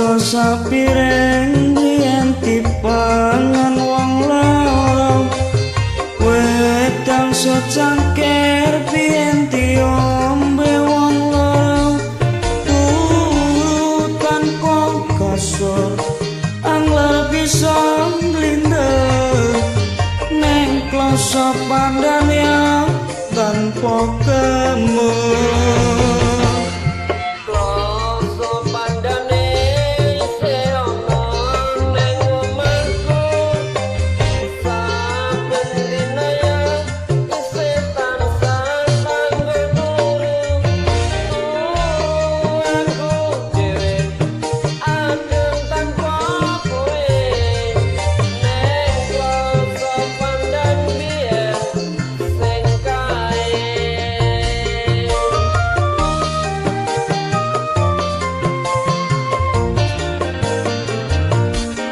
Mergo sapireng yen dipangan wong loro. Wedang secangkir biyen diombe wong loro. Tutan kok kasur angler bisa mlindes Neng kloso pandan ya tanpa kemur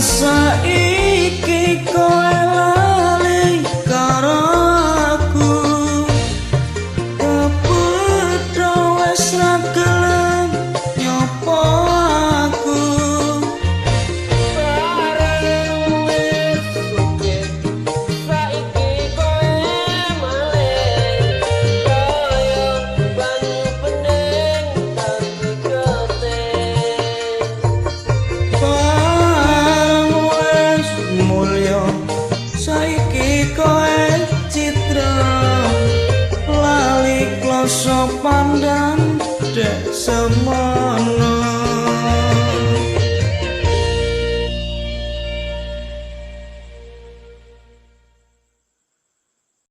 saiki sopan dan dek semono